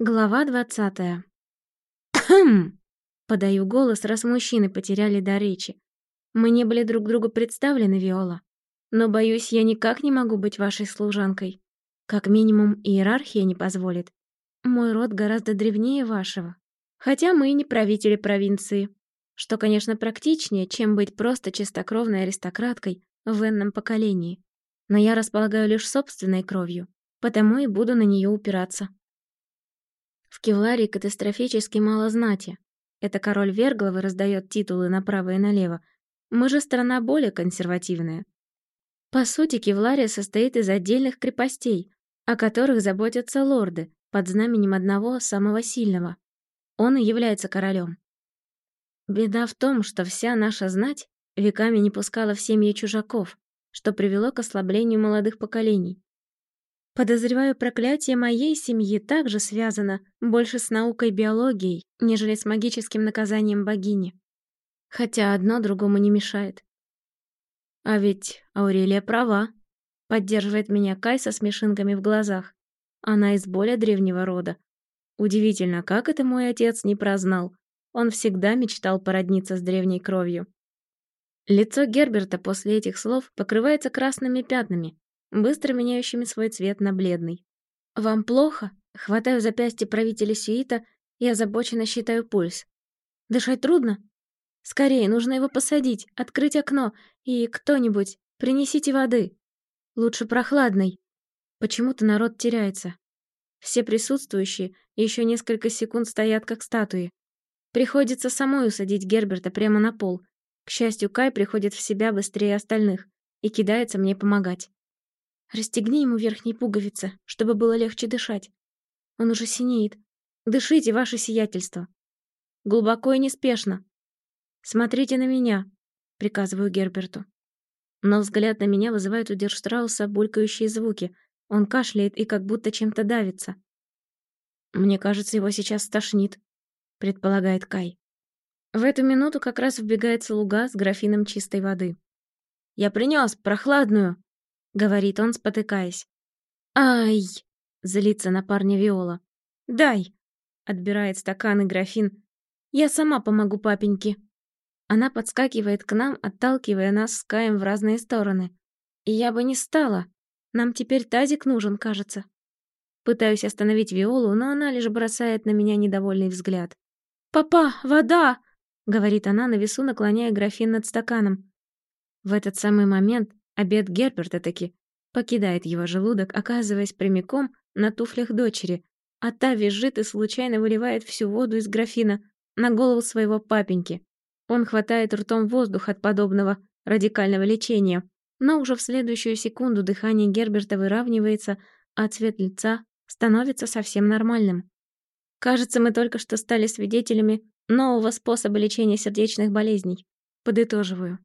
Глава двадцатая. Подаю голос, раз мужчины потеряли до речи. Мы не были друг другу представлены, Виола. Но, боюсь, я никак не могу быть вашей служанкой. Как минимум, иерархия не позволит. Мой род гораздо древнее вашего. Хотя мы и не правители провинции. Что, конечно, практичнее, чем быть просто чистокровной аристократкой в энном поколении. Но я располагаю лишь собственной кровью, потому и буду на нее упираться. Кевларии катастрофически мало знати. Это король Вергловы раздает титулы направо и налево. Мы же страна более консервативная. По сути, Кевлария состоит из отдельных крепостей, о которых заботятся лорды под знаменем одного самого сильного. Он и является королем. Беда в том, что вся наша знать веками не пускала в семьи чужаков, что привело к ослаблению молодых поколений. Подозреваю, проклятие моей семьи также связано больше с наукой биологией, нежели с магическим наказанием богини. Хотя одно другому не мешает. А ведь Аурелия права. Поддерживает меня Кай со смешинками в глазах. Она из более древнего рода. Удивительно, как это мой отец не прознал. Он всегда мечтал породниться с древней кровью. Лицо Герберта после этих слов покрывается красными пятнами, быстро меняющими свой цвет на бледный. «Вам плохо?» Хватаю запястье правителя Сюита и озабоченно считаю пульс. «Дышать трудно?» «Скорее, нужно его посадить, открыть окно, и кто-нибудь, принесите воды. Лучше прохладной». Почему-то народ теряется. Все присутствующие еще несколько секунд стоят как статуи. Приходится самой усадить Герберта прямо на пол. К счастью, Кай приходит в себя быстрее остальных и кидается мне помогать. Расстегни ему верхние пуговицы, чтобы было легче дышать. Он уже синеет. Дышите, ваше сиятельство. Глубоко и неспешно. Смотрите на меня, приказываю Герберту. Но взгляд на меня вызывает у Дерштрауса булькающие звуки. Он кашляет и как будто чем-то давится. Мне кажется, его сейчас стошнит, предполагает Кай. В эту минуту как раз вбегает слуга с графином чистой воды. «Я принес прохладную!» — говорит он, спотыкаясь. «Ай!» — злится на парня Виола. «Дай!» — отбирает стакан и графин. «Я сама помогу папеньке!» Она подскакивает к нам, отталкивая нас с Каем в разные стороны. И я бы не стала. Нам теперь тазик нужен, кажется. Пытаюсь остановить Виолу, но она лишь бросает на меня недовольный взгляд. «Папа, вода!» — говорит она на весу, наклоняя графин над стаканом. В этот самый момент Обед Герберта таки покидает его желудок, оказываясь прямиком на туфлях дочери, а та визжит и случайно выливает всю воду из графина на голову своего папеньки. Он хватает ртом воздух от подобного радикального лечения, но уже в следующую секунду дыхание Герберта выравнивается, а цвет лица становится совсем нормальным. Кажется, мы только что стали свидетелями нового способа лечения сердечных болезней. Подытоживаю.